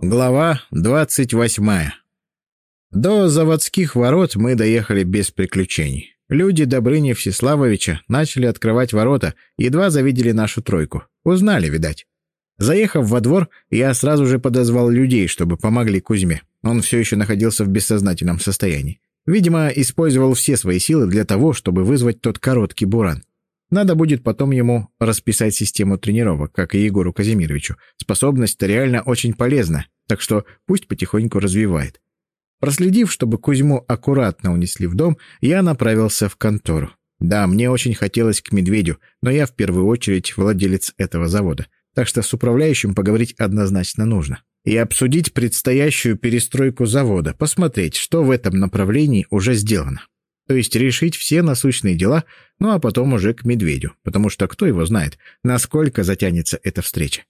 Глава двадцать восьмая. До заводских ворот мы доехали без приключений. Люди Добрыни Всеславовича начали открывать ворота, едва завидели нашу тройку. Узнали, видать. Заехав во двор, я сразу же подозвал людей, чтобы помогли Кузьме. Он все еще находился в бессознательном состоянии. Видимо, использовал все свои силы для того, чтобы вызвать тот короткий буран. Надо будет потом ему расписать систему тренировок, как и Егору Казимировичу. Способность-то реально очень полезна, так что пусть потихоньку развивает. Проследив, чтобы Кузьму аккуратно унесли в дом, я направился в контору. Да, мне очень хотелось к медведю, но я в первую очередь владелец этого завода, так что с управляющим поговорить однозначно нужно. И обсудить предстоящую перестройку завода, посмотреть, что в этом направлении уже сделано. То есть решить все насущные дела, ну а потом уже к медведю, потому что кто его знает, насколько затянется эта встреча.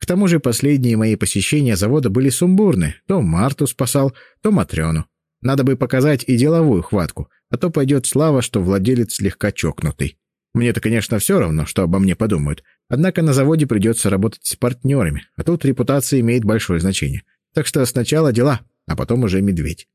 К тому же последние мои посещения завода были сумбурны. То Марту спасал, то Матрёну. Надо бы показать и деловую хватку, а то пойдет слава, что владелец слегка чокнутый. Мне-то, конечно, все равно, что обо мне подумают. Однако на заводе придется работать с партнерами, а тут репутация имеет большое значение. Так что сначала дела, а потом уже медведь.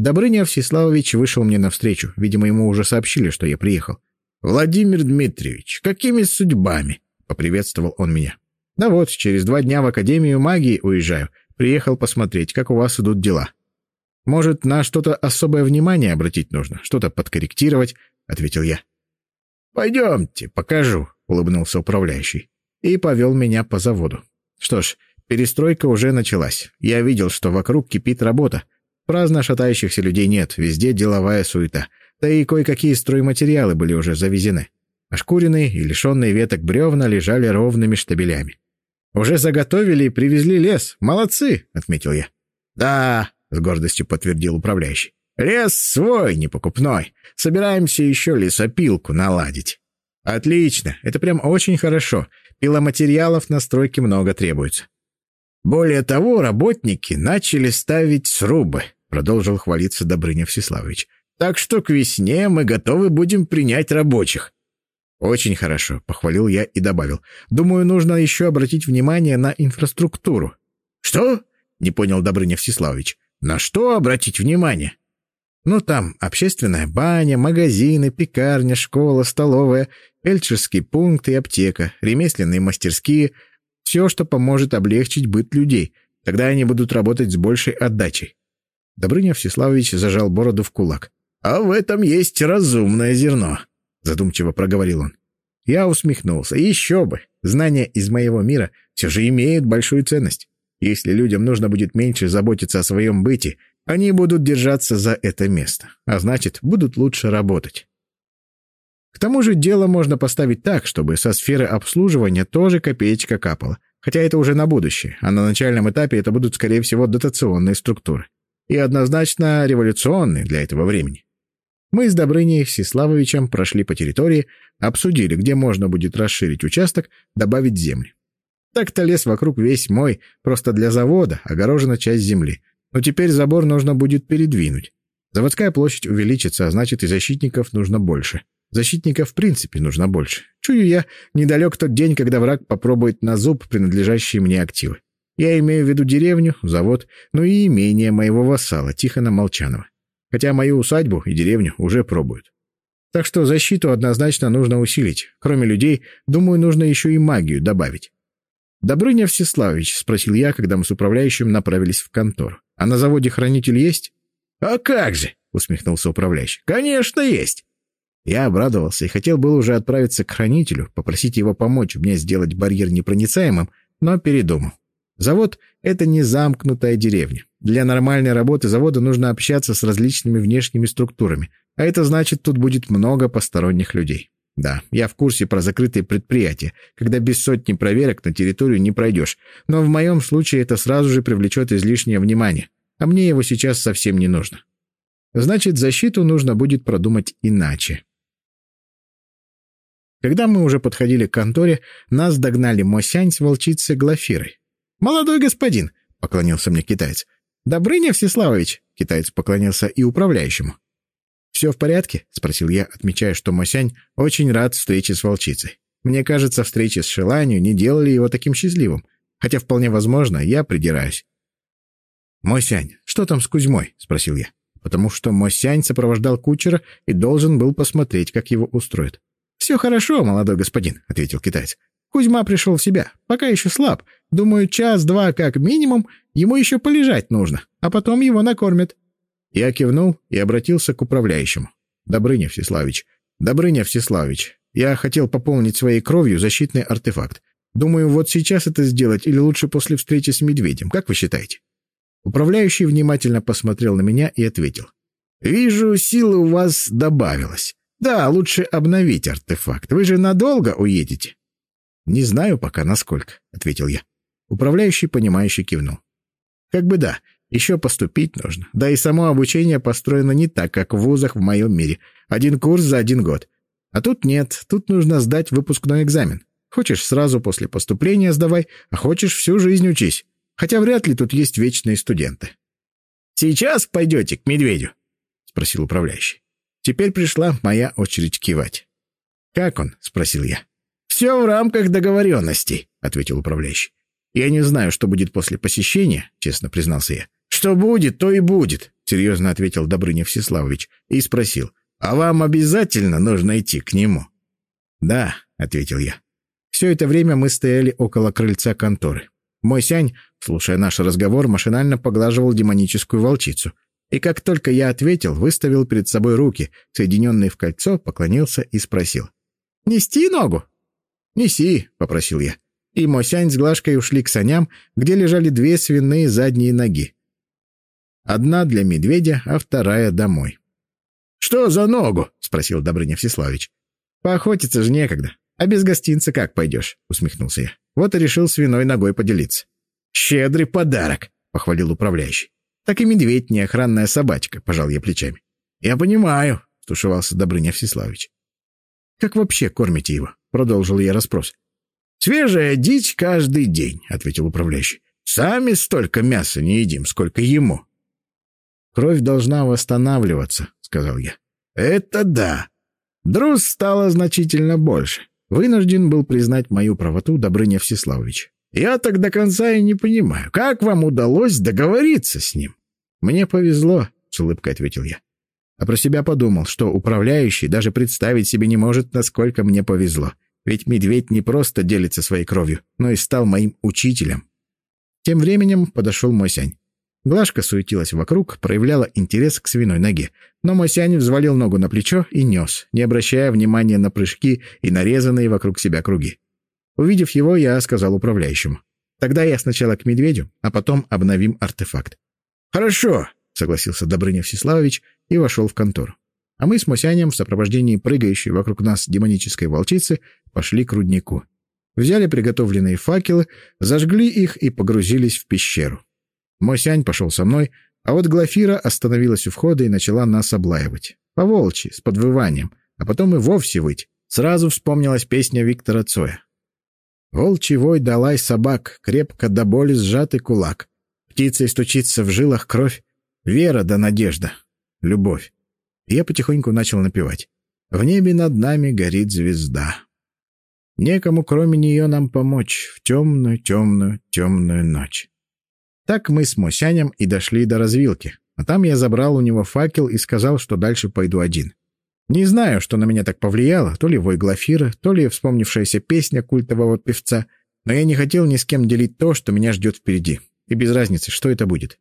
Добрыня Всеславович вышел мне навстречу. Видимо, ему уже сообщили, что я приехал. «Владимир Дмитриевич, какими судьбами?» — поприветствовал он меня. «Да вот, через два дня в Академию магии уезжаю. Приехал посмотреть, как у вас идут дела». «Может, на что-то особое внимание обратить нужно, что-то подкорректировать?» — ответил я. «Пойдемте, покажу», — улыбнулся управляющий. И повел меня по заводу. Что ж, перестройка уже началась. Я видел, что вокруг кипит работа. Праздно шатающихся людей нет, везде деловая суета. Да и кое-какие стройматериалы были уже завезены. Ошкуренные и лишенные веток бревна лежали ровными штабелями. «Уже заготовили и привезли лес. Молодцы!» — отметил я. «Да», — с гордостью подтвердил управляющий. «Лес свой, непокупной. Собираемся еще лесопилку наладить». «Отлично. Это прям очень хорошо. Пиломатериалов на стройке много требуется». «Более того, работники начали ставить срубы», продолжил хвалиться Добрыня Всеславович. «Так что к весне мы готовы будем принять рабочих». «Очень хорошо», — похвалил я и добавил. «Думаю, нужно еще обратить внимание на инфраструктуру». «Что?» — не понял Добрыня Всеславович. «На что обратить внимание?» «Ну, там общественная баня, магазины, пекарня, школа, столовая, фельдшерский пункт и аптека, ремесленные мастерские — все, что поможет облегчить быт людей. Тогда они будут работать с большей отдачей. Добрыня Всеславович зажал бороду в кулак. «А в этом есть разумное зерно», — задумчиво проговорил он. Я усмехнулся. Еще бы! Знания из моего мира все же имеют большую ценность. Если людям нужно будет меньше заботиться о своем быте, они будут держаться за это место, а значит, будут лучше работать. К тому же дело можно поставить так, чтобы со сферы обслуживания тоже копеечка капала. Хотя это уже на будущее, а на начальном этапе это будут, скорее всего, дотационные структуры и однозначно революционный для этого времени. Мы с Добрыней Всеславовичем прошли по территории, обсудили, где можно будет расширить участок, добавить земли. Так-то лес вокруг весь мой, просто для завода, огорожена часть земли. Но теперь забор нужно будет передвинуть. Заводская площадь увеличится, а значит и защитников нужно больше. Защитников в принципе нужно больше. Чую я, недалек тот день, когда враг попробует на зуб принадлежащие мне активы. Я имею в виду деревню, завод, ну и имение моего вассала, Тихона Молчанова. Хотя мою усадьбу и деревню уже пробуют. Так что защиту однозначно нужно усилить. Кроме людей, думаю, нужно еще и магию добавить. «Добрыня Всеславович», — спросил я, когда мы с управляющим направились в контору. «А на заводе хранитель есть?» «А как же!» — усмехнулся управляющий. «Конечно, есть!» Я обрадовался и хотел был уже отправиться к хранителю, попросить его помочь мне сделать барьер непроницаемым, но передумал. Завод — это не замкнутая деревня. Для нормальной работы завода нужно общаться с различными внешними структурами, а это значит, тут будет много посторонних людей. Да, я в курсе про закрытые предприятия, когда без сотни проверок на территорию не пройдешь, но в моем случае это сразу же привлечет излишнее внимание, а мне его сейчас совсем не нужно. Значит, защиту нужно будет продумать иначе. Когда мы уже подходили к конторе, нас догнали Мосянь с волчицей Глафирой. «Молодой господин», — поклонился мне китаец. «Добрыня Всеславович», — китаец поклонился и управляющему. «Все в порядке?» — спросил я, отмечая, что Мосянь очень рад встрече с волчицей. Мне кажется, встречи с Шеланью не делали его таким счастливым, хотя вполне возможно, я придираюсь. «Мосянь, что там с Кузьмой?» — спросил я. Потому что Мосянь сопровождал кучера и должен был посмотреть, как его устроят. «Все хорошо, молодой господин», — ответил китаец. «Кузьма пришел в себя. Пока еще слаб. Думаю, час-два как минимум. Ему еще полежать нужно, а потом его накормят». Я кивнул и обратился к управляющему. «Добрыня Всеславич, Добрыня Всеславич, я хотел пополнить своей кровью защитный артефакт. Думаю, вот сейчас это сделать или лучше после встречи с медведем. Как вы считаете?» Управляющий внимательно посмотрел на меня и ответил. «Вижу, силы у вас добавилось. Да, лучше обновить артефакт. Вы же надолго уедете?» «Не знаю пока, насколько», — ответил я. Управляющий, понимающий, кивнул. «Как бы да, еще поступить нужно. Да и само обучение построено не так, как в вузах в моем мире. Один курс за один год. А тут нет, тут нужно сдать выпускной экзамен. Хочешь, сразу после поступления сдавай, а хочешь, всю жизнь учись. Хотя вряд ли тут есть вечные студенты. «Сейчас пойдете к медведю?» — спросил управляющий. Теперь пришла моя очередь кивать. «Как он?» — спросил я. «Все в рамках договоренностей», — ответил управляющий. «Я не знаю, что будет после посещения», — честно признался я. «Что будет, то и будет», — серьезно ответил Добрыня Всеславович и спросил. «А вам обязательно нужно идти к нему?» «Да», — ответил я. Все это время мы стояли около крыльца конторы. Мой сянь, слушая наш разговор, машинально поглаживал демоническую волчицу. И как только я ответил, выставил перед собой руки, соединенные в кольцо, поклонился и спросил. «Нести ногу?» «Неси», — попросил я. И Мосянь с Глашкой ушли к саням, где лежали две свиные задние ноги. Одна для медведя, а вторая домой. «Что за ногу?» — спросил Добрыня Всеславич. «Поохотиться же некогда. А без гостинца как пойдешь?» — усмехнулся я. Вот и решил свиной ногой поделиться. «Щедрый подарок!» — похвалил управляющий. «Так и медведь не охранная собачка», — пожал я плечами. «Я понимаю», — стушевался Добрыня Всеславич. «Как вообще кормите его?» — продолжил я расспрос. «Свежая дичь каждый день», — ответил управляющий. «Сами столько мяса не едим, сколько ему». «Кровь должна восстанавливаться», — сказал я. «Это да. Друз стало значительно больше. Вынужден был признать мою правоту Добрыня Всеславович. «Я так до конца и не понимаю, как вам удалось договориться с ним?» «Мне повезло», — с улыбкой ответил я. А про себя подумал, что управляющий даже представить себе не может, насколько мне повезло. Ведь медведь не просто делится своей кровью, но и стал моим учителем. Тем временем подошел Мосянь. Глашка суетилась вокруг, проявляла интерес к свиной ноге. Но Мосянь взвалил ногу на плечо и нес, не обращая внимания на прыжки и нарезанные вокруг себя круги. Увидев его, я сказал управляющему. «Тогда я сначала к медведю, а потом обновим артефакт». «Хорошо», — согласился Добрыня Всеславович и вошел в контору. А мы с Мосянем в сопровождении прыгающей вокруг нас демонической волчицы пошли к руднику. Взяли приготовленные факелы, зажгли их и погрузились в пещеру. Мосянь пошел со мной, а вот Глафира остановилась у входа и начала нас облаивать. По-волчьи, с подвыванием, а потом и вовсе выть. Сразу вспомнилась песня Виктора Цоя. «Волчий вой далай собак, крепко до боли сжатый кулак. Птицей стучится в жилах кровь, вера да надежда, любовь». Я потихоньку начал напевать. «В небе над нами горит звезда». Некому, кроме нее, нам помочь в темную, темную, темную ночь. Так мы с Мосянем и дошли до развилки. А там я забрал у него факел и сказал, что дальше пойду один. Не знаю, что на меня так повлияло, то ли вой Глафира, то ли вспомнившаяся песня культового певца, но я не хотел ни с кем делить то, что меня ждет впереди. И без разницы, что это будет.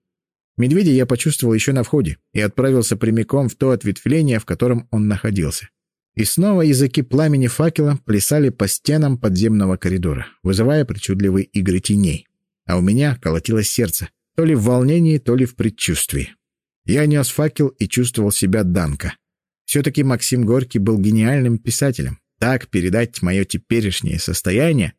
Медведя я почувствовал еще на входе и отправился прямиком в то ответвление, в котором он находился. И снова языки пламени факела плясали по стенам подземного коридора, вызывая причудливые игры теней а у меня колотилось сердце, то ли в волнении, то ли в предчувствии. Я нес факел и чувствовал себя Данко. Все-таки Максим Горький был гениальным писателем. Так передать мое теперешнее состояние?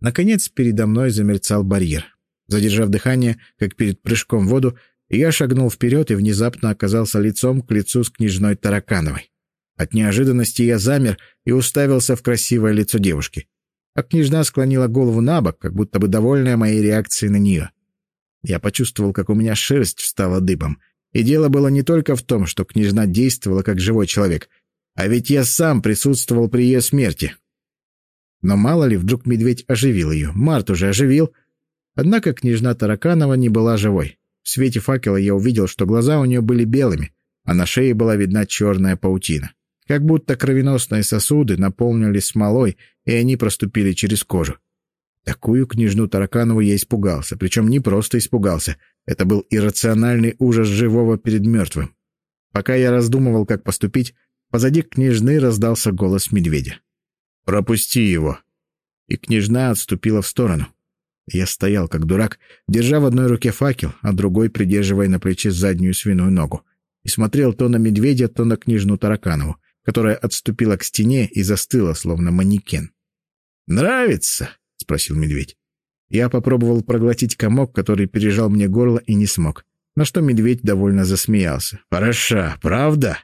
Наконец передо мной замерцал барьер. Задержав дыхание, как перед прыжком в воду, я шагнул вперед и внезапно оказался лицом к лицу с княжной Таракановой. От неожиданности я замер и уставился в красивое лицо девушки а княжна склонила голову на бок, как будто бы довольная моей реакцией на нее. Я почувствовал, как у меня шерсть встала дыбом. И дело было не только в том, что княжна действовала как живой человек, а ведь я сам присутствовал при ее смерти. Но мало ли, вдруг медведь оживил ее. Март уже оживил. Однако княжна Тараканова не была живой. В свете факела я увидел, что глаза у нее были белыми, а на шее была видна черная паутина. Как будто кровеносные сосуды наполнились смолой, и они проступили через кожу. Такую княжну Тараканову я испугался, причем не просто испугался. Это был иррациональный ужас живого перед мертвым. Пока я раздумывал, как поступить, позади княжны раздался голос медведя. «Пропусти его!» И княжна отступила в сторону. Я стоял, как дурак, держа в одной руке факел, а другой придерживая на плече заднюю свиную ногу, и смотрел то на медведя, то на княжну Тараканову, которая отступила к стене и застыла, словно манекен. «Нравится?» — спросил медведь. Я попробовал проглотить комок, который пережал мне горло, и не смог. На что медведь довольно засмеялся. «Хороша, правда?»